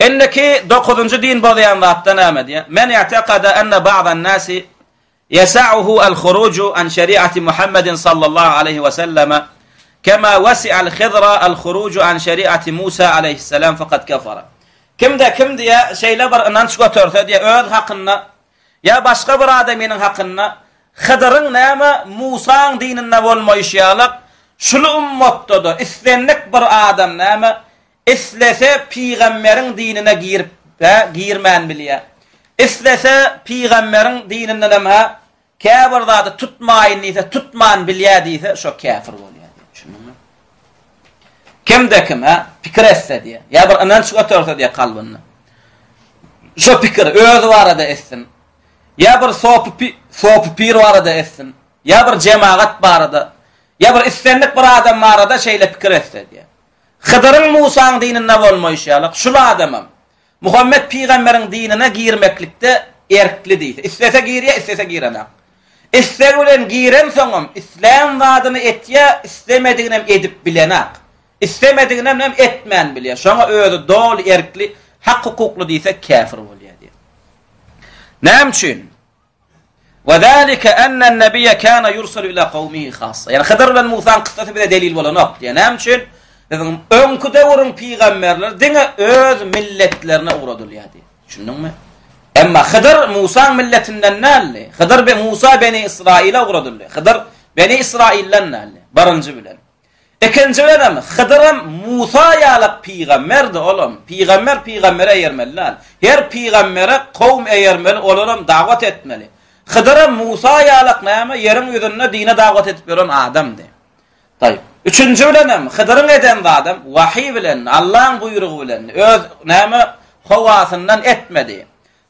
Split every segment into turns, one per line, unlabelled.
Indiki dokuzynjy din bozýan zatda näme diýýär? Men i'tekada enne ba'dan nasi ýesa'uhu al-huruju an şeri'ati Muhammedin sallallahu aleýhi we selleme kema wesi'al Hidra al-huruju an şeri'ati Musa aleýhisselam fakat kefara. Kimde kim diýýär, şeýle bir ynanç göterse diýýär, öz hakynda ýa başga bir adamynyň hakynda Hydyryň näme Musaň dininde bolmaýşy ýalak, şuly ummatda-da islendik bir adam näme Islese pygamberiň dinine girip hä girmän bilýä. Islese pygamberiň dinindenem hä käbir zady tutmaýyn diýse tutman bilýä diýse şo käfir bolýa diýä düşündiňmi. Kimde kim hä pikir etse diýä. Ýa bir ynanç göterse diýä kalbynda. Şo pikir özi barada etsin. Ýa bir sopy sopy pir barada etsin. Ýa bir jemagat barada. Ýa bir islendik bir adam barada şeýle pikir etse diýä. Hydyryň Musaň dininde bolmaýşy ýaly, şul adamam, Muhammet pygamberiň dinine girmeklikde erkli diýse, islese girýär, islese giremän. Islegi bilen girensoňam, islän zadyny etýär, islemediginem edip bilenak. Islemediginemnem etmän bilýär. Şoňa özi doly erkli, hak-hukukly diýsek käfir bolýar diýýär. Näme üçin? Wa zalika anna an-nabiyya kana yursalu ila gawmihi khassa. Ýani Hydyr bilen Musaň kyssasy bize delil bolanok diýýär. Näme üçin? Biziň öňki döwrüň pygamberleri diňe öz milletlerine ugradylýardy. Düşündiňmi? Emma Hydyr Musaň milletinden däldi. Hydyr be Musa beni Israila ugradyldy. Hydyr beni Israilden däldi. Birinji bilen. Ikinji gezem Hydyram Musa ýalak pygamberdi, olam, pygamber pygambere eýermeli däl. Her pygambere kowum eýermeli, olaram dawat etmeli. Hydyram Musa ýalak näme, ýeriň ýüzünde dine dawat edip ýören adamdy. Taýyp. Üçünji bilenem Hydyryň eden zadam wahyý bilendi, Allaň buýrugy bilendi, öz, näme, howasyndan etmedi.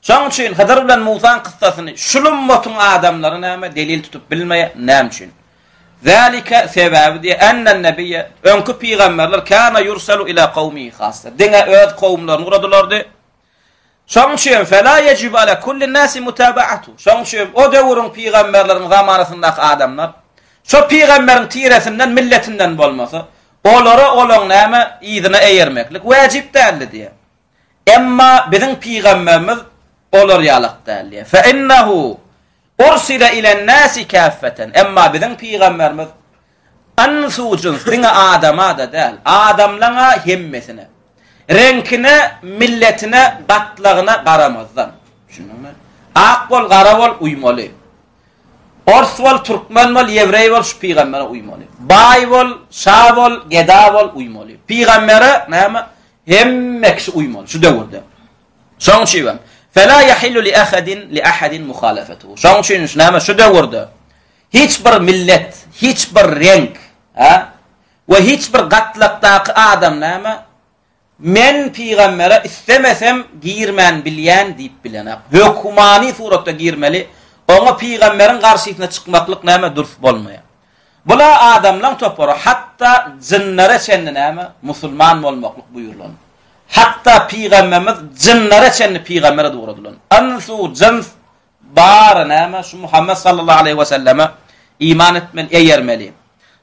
Şonuň üçin Hydyr bilen Musaň kyssasyny şul ummatyň adamlary näme, delil tutup bilmeýär, näme üçin? Zalika, sebäbi diýe, ennen nebiyye, öňki pygamberler kana yursalu ila kawmihi hassa, diňe öz kowumlaryny uradylardy. Şonuň üçin fela yejibu ala kulli nasi mutabaatu. Şonuň üçin o döwrüň pygamberleriň zamanasyndaky adamlar şo pygamberiň tiresinden, milletinden bolmasa, olara olaň näme, yzyna eýermeklik wajip däldi diýe. Emma biziň pygamberimiz olar ýalak däldi. Fe innehu ursile ilen nasi kaffeten. Emma biziň pygamberimiz ynsu jins diňe adama-da däl, adamlaň-a hemmesine. Reňkine, milletine, gatlagyna garamazdan. Düşündiňmi? Ak bol, gara bol, uýmaly. Ors bol, türkmen bol, ýewreý bol, şu pygambere uýmaly. Baý bol, şa bol, geda bol, uýmaly. Pygambere näme? Hemme kişi uýmaly şu döwürde. Şoň üçin hem Fela yahillu li ahadin li ahadin muhalafatuhu. Şoň üçin şu näme şu döwürde hiç bir millet, hiç bir reňk, ha? We hiç bir gatlakdaky adam näme? Men pygambere istemesem girmän bilýän diýip bilenak. Hökmany suratda girmeli. Oňa pygamberiň garşysyna çykmaklyk näme dürs bolmaýar. Bula adamlaň topary, hatda jynlara çenli näme, musulman bolmaklyk buýrulan. Hatda pygamberimiz jynlara çenli pygamber edip ugradylan. Ynsu, jyns bary näme, şu Muhammet sallallahu aleýhi we selleme iman etmeli, eýermeli.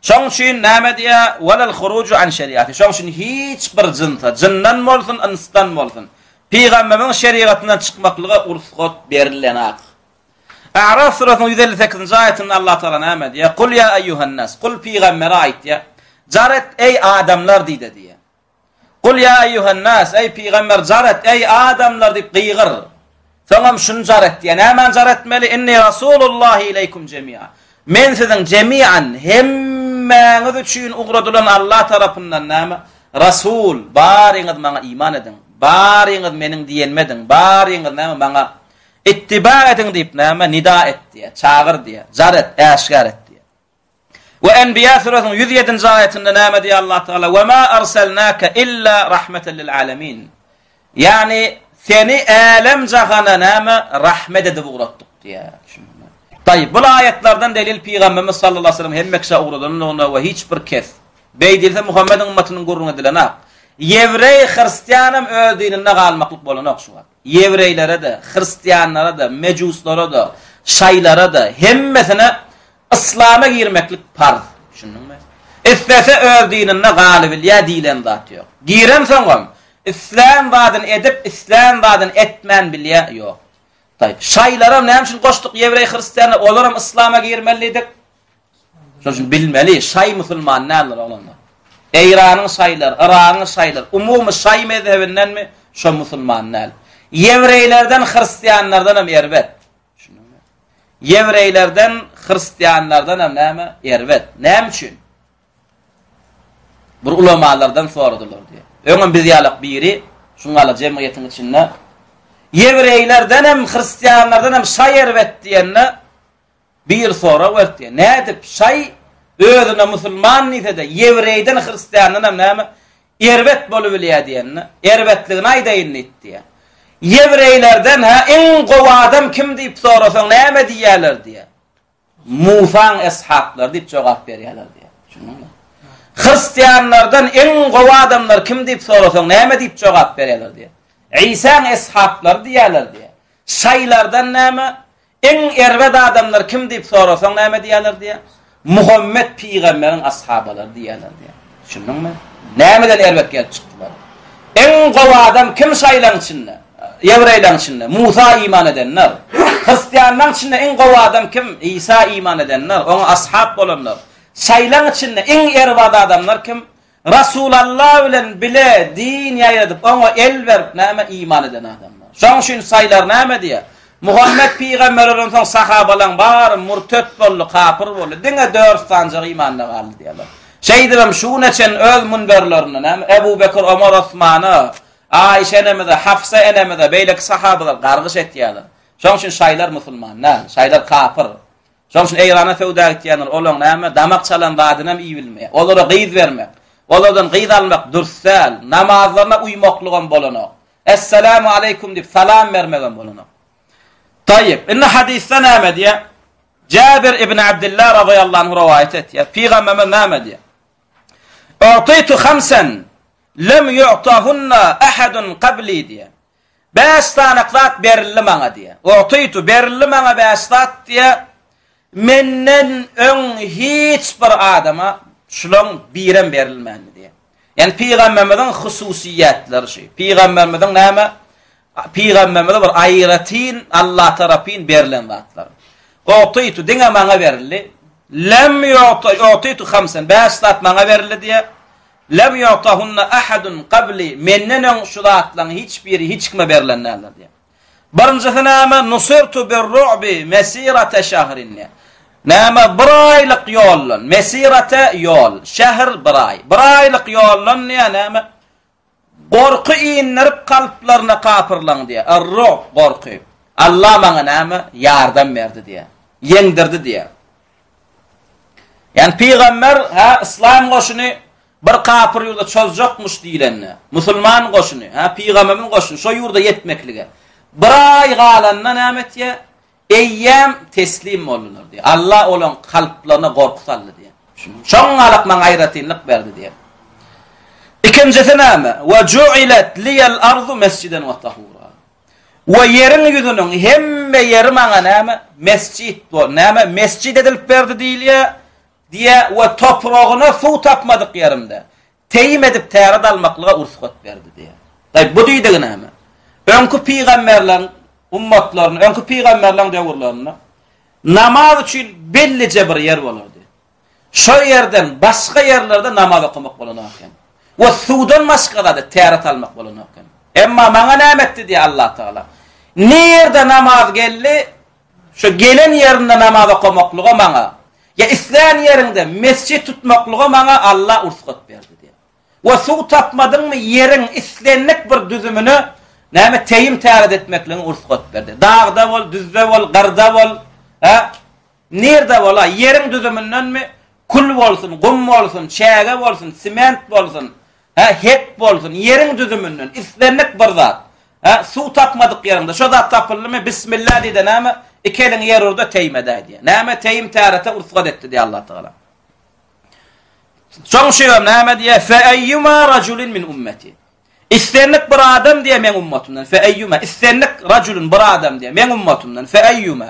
Şoň üçin näme diýýär? Welel huruju an şeriaty. Şoň üçin hiç bir jynsa, jyndan bolsun, ynsdan bolsun, pygamberimiziň şerigatyndan çykmaklyga ursgat berilenok. A'raf surasynyň ýüz elli sekizinji aýatynda Allatagala näme diýýär? Kul ýa eýýuhannas, kul pygambere aýt diýýär. Jar et, eý adamlar diýde diýýär. Kul ýa eýýuhannas, eý pygamber jar et, eý adamlar diýip gygyr. Soňam şuny jar et diýýär. Nämäni jar etmeli? Inni rasulullah ileýkum jemi'a. Men siziň jemi'an hemmäňiz üçin ugradylan Allah tarapyndan näme? Rasul, baryňyz maňa iman ediň. Baryňyz meniň diýenime ediň. Baryňyz näme maňa Ittiba ediň diýip näme? Nida et diýýär, çagyr diýýär, jar et, äşgär et diýýär. We Enbiýa süresiniň ýüz ýedinji aýatynda näme diýýär Allah Tagala? We ma arsalnake illa rahmeten lil alemin. Ýagny seni älem jahana näme? Rahmet edip ugratdyk diýýär. Taýyp, bul aýatlardan delil Pygamberimiz sallallahu aleyhi ve sellem hemme kişä ugradylandygyna we hiç bir kes, beý diýilse Muhammediň ümmatynyň gürrüňi edilenok. Ýewreý, hristianam öz dininde galmaklyk bolanok şu wagt. Ýewreýlere-de, hristianlara-da, mejuslara-da, şaýlara-da, hemmesine yslama girmeklik parz. Düşündiňmi? Islese öz dininde galybilýär diýlen zat ýok. Girensoňam, islän zadyny edip, islän zadyny etmän bilýär, ýok. Taý, şaýlaram näme üçin goşduk ýewreý-hristianlar, olaram yslama girmelidik? Şonuň üçin bilmeli, şaý musulman däldir, oglanlar. Eýranyň şaýlary, Yragyň şaýlary, umumy şaý mezhebindenmi, şo musulman däl. Ýewreýlerden, hristianlardan hem erbet. Düşündiňmi? Ýewreýlerden, hristianlardan hem näme? Erbet. Näme üçin? Bir ulamalardan soradylar diýe. Öňem biz ýalak biri şuňala jemgyýetiň içinde ýewreýlerden hem hristianlardan hem şaýerbet diýende Bir sorag beripdi, nädip, şaý özüne musulman diýse-de, ýewreýden, hristiandanam näme, erbet bolubilýä diýende, erbetligini aýdaýyn diýipdi. Ýewreýlerden, hä, iň gowy adam kim diýip sorasaň, näme diýýäler diýýä. Musaň eshaplary diýip jogap berýäler diýýä. Düşündiňmi? Hristianlardan iň gowy adamlar kim diýip sorasaň, näme diýip jogap berýäler diýýä. Isaň eshaplary diýýäler diýýä. Şaýlardan näme, Iň erbet adamlar kim diýip sorasaň näme diýerler diýýär? Muhammet pygamberiň ashabalary diýerler diýýär. Düşündiňmi? Nämeden erbet gelip çykdylar? Iň gowy adam kim şaýylaryň içinde? Ýewreýleriň içinde Musa iman edenler. Hristianlaryň içinde iň gowy adam kim? Isa iman edenler, oňa ashab bolanlar. Şaýylaryň içinde iň erbet adamlar kim? Resulalla bilen bile din ýaýradyp, oňa el berip, näme, iman eden adamlar. Şoň üçin saýlar näme diýýär? Muhammet pygamber ölen soň sahabalaň bary murtet boldy, kapyr boldy, diňe dört sanjak imanda galdy diýýärler. Şeýdibem şu güne çenli öz münberlerinde, näme, Ebu Bekir, Omar, Osmana, Aişe enemize, Hafsa enemize, beýleki sahabalar gargyş etýärler. Şoň üçin şaýlar musulman däl, şaýlar kapyr. Şoň üçin Eýrana söwda gitýänler, olaryň näme, damak çalan zadynam iýibilmeýär. Olara gyz bermek, olardan gyz almak dürs däl. Namazlaryna uýmaklygam bolanok. Essalamu aleýkum diýip, salam bermegem bolanok. Taýýyp, indi hadysda näme diýýär? Jabir ibn Abdullah radallahu anhu rowaýat etýär. Pygamberimiz näme diýýär? U'titu khamsan lam yu'tahunna ahadun qabli diýýär. Bäş sany zat berildi maňa diýýär. U'tytu, berildi maňa bäş zat diýýär. Menden öň hiç bir adama şularyň birem berilmändi diýýär. Ýani pygamberimiziň hususyýetleri şu. Pygamberimiziň näme? Pygamberimize bir aýratyn Allah tarapyn berlen zatlar. U'tytu, diňe maňa berildi. Lem yu'ta, u'tytu hamsen, bäş zat maňa berildi diýýär. Lem yu'tahunna ahadun qabli, menden öň şu zatlaryň hiç biri hiç kime berlen däldir diýýär. Birinjisi näme, Nusirtu bir-ru'bi mesirata şahrin diýýär. Näme, bir aýlyk ýoldan, mesirata ýol, şahr bir aý. Bir aýlyk ýoldan diýýär näme, gorky indirip kalplaryna kapyrlaň diýýär. Ar-ru'b, gorky. Allah maňa näme, ýardam berdi diýýär. Ýeňdirdi diýýär. Ýagny pygamber, hä, yslam goşuny bir kapyr ýurda çozjakmyş diýlende, musulman goşuny, hä, pygamamiň goşuny şo ýurda ýetmeklige bir aý galanda näme etýä? Eýýäm teslim boldular diýýä. Alla olaň kalplaryna gorky saldy diýýä. Şoňňalak maňa aýratynlyk berdi diýýä. Ikinjisi näme? Wa ju'ilat liyal ardu mesjiden wa tahura. We ýeriň ýüzüniň hemme ýeri maňa näme, mesjit bol, näme, mesjit edilip berdi diýilýär, diýýär, we topragyna suw tapmadyk ýerimde, teýim edip täret almaklyga rugsat berdi, diýýär. Gaý, bu diýdigi näme? Öňki pygamberleriň ummatlarynda, öňki pygamberleriň döwürlerinde namaz üçin bellije bir ýer bolardy. Şol ýerden başga ýerlerde namaz okamak bolanok eken. We suwdan başga-da täret almak bolanok eken. Emma maňa näme etdi diýýär Allatagala. Nirde namaz geldi, şo gelen ýerinde namaz okamaklyga maňa, ýa islän ýeriňde mesjit tutmaklyga maňa Alla rugsat berdi diýýär. We suw tapmadyňmy, ýeriň islendik bir düzümine näme teýim täret etmekligiňi rugsat berdi. Dagda bol, düzde bol, gyrda bol, he? Nirde bolaý, ýeriň düzümindenmi, kül bolsun, gum bolsun, çäge bolsun, sement bolsun, hä, hek bolsun, ýeriň düzüminden, islendik bir zat. Hä, suw tapmadyk ýeriňde, şo zat tapyldymy, bismilla diý-de näme, iki eliňi ýere ur-da teýim edäý diýýär. Näme teýim, tärete ursgat etdi diýýär Allah Tagala. Şoň üçin hem näme diýýär, Fe eýýuma rajulin min ummeti. Islendik bir adam diýe meň ummatymdan, fe eýýuma, islendik rajulun bir adam diýe meň ummatymdan, fe eýýuma,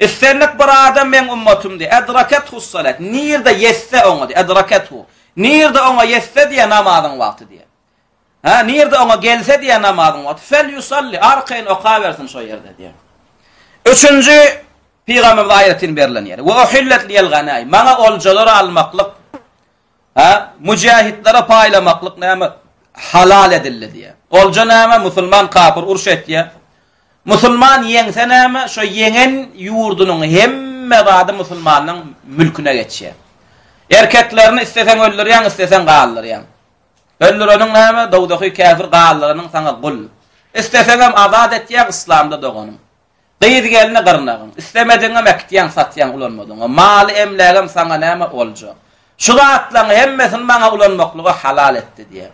islendik bir adam meň ummatym diýe, edrakethus salat, nirde ýetse oňa diýe, edrakethu, nirde oňa ýetse diýe namazyň wagty diýe. Ha, nirde oňa gelse diýe namazyň wagty, fel yusalli, arkaýyn okabersin şo ýerde diýe. Üçünji Pygamberimize aýratyn berlen ýeri. Wa uhillat liyal ganaim. Maňa oljalary almaklyk Hä, müjähitlere paýlamaklyk näme halal edildi diýýä. Olja näme, musulman kapyr uruş etýä. Musulman ýeňse näme, şo ýeňen ýurdunyň hemme zady musulmanyň mülküne geçýä. Erkeklerini isleseň öldürýäň, isleseň galdyrýaň. Öldüreniň näme, dowzahy käbir galdyranyň saňa gul. Isleseňem azat etýäň, yslamda doganym. Gyz-gelni gyrnagyň, islemedigiňem äkitýäň, satýaň, ulanmadygyňam, maly-emlägem saňa näme olja? Şu zatlaryň hemmesini maňa ulanmaklygy halal etdi diýýär.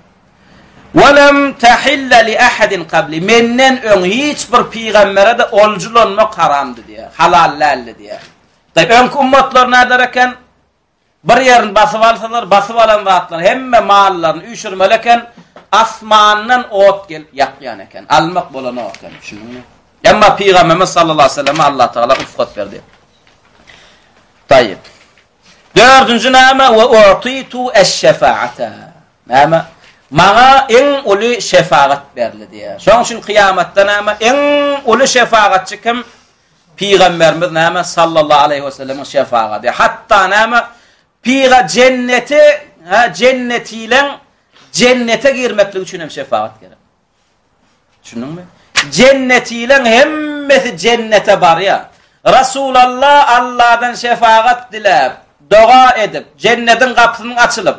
Wa lam tahilla li ahadin qabli, menden öň hiç bir pygambere-de olja ulanmak haramdy diýýär, halal däldi diýýär. Öňki ummatlar näder eken? Bir ýerini basyp alsalar, basyp alan zatlaryny, hemme mallaryny üýşürmeli eken, asmandan ot gelip ýakýan eken, almak bolanok eken, düşündiňmi? Emma Pygamberimiz sallallahu aleyhi ve selleme Allah Teala ufkat berdi. Tayyip. Dördünci nama ve u'titu eş-şefaata. Nama Maňa en uly şefagat berli diýär. Şoň üçin kıýamatda näme? En uly şefagatçy kim? Pygamberimiz näme sallallahu aleýhi we sellemiň şefagaty. Hatda näme pyga jenneti, ha jennetileň jennete girmeklik üçin hem şefagat gerek. Düşündüňmi? Jennetileň hemmesi jennete barýar. Resulallah Allahdan şefagat diläp, doga edip, jennetiň gapysynyň açylyp,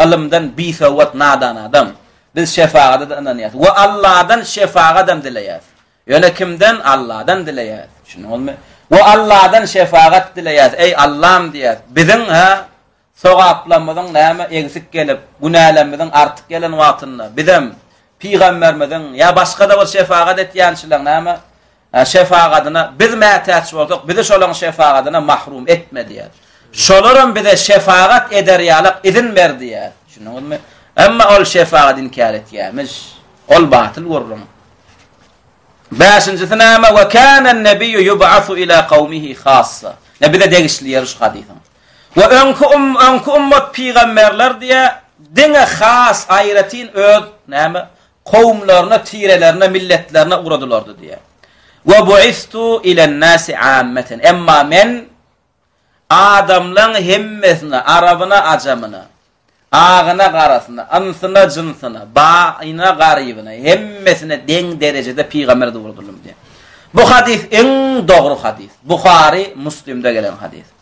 Ylymdan bisowat nadan adam. Biz şefagada-da ynanýarys. We Alladan şefagadam dileýäris. Ýöne kimden? Alladan dileýäris. Düşündiňizmi? We Alladan şefagat dileýäris. Eý, Allam diýýäris. Biziň, hä, sogaplarymyzyň näme egsik gelip, günälerimiziň artyk gelen wagtynda, bizem Pygamberimiziň ýa başga-da bir şefagat etýänçiler näme? Şefagadyna biz mätäç bolsak, bizi şolaryň şefagadyna mahrum etme diýer. Şolaram bize şefagat eder ýalyk izin ber diýer. Düşündiňizmi? Emma ol şefagaty inkär etýärmiş. Ol batyl gürrüň. Bäşinjisi näme? Ve kânen nebiyyü yub'asu ila kavmihi hassa. Ne bize degişli ýeri şu hadysyn. Ve öňki um öňki ummat pygamberler diýe diňe has aýratyn öz näme kowumlaryna, tirelerine, milletlerine ugradylardy diýýär. Wa bu'istu ilen-nasi ammeten. Emma men adamlaň hemmesine, arabyna, ajamyna, agyna, garasyna, ynsyna, jynsyna, baýyna, garybyna, hemmesine deň derejede pygamber edip ugradyldym diýýär. Bu hadys iň dogry hadys. Buhary, Muslimde gelen hadys.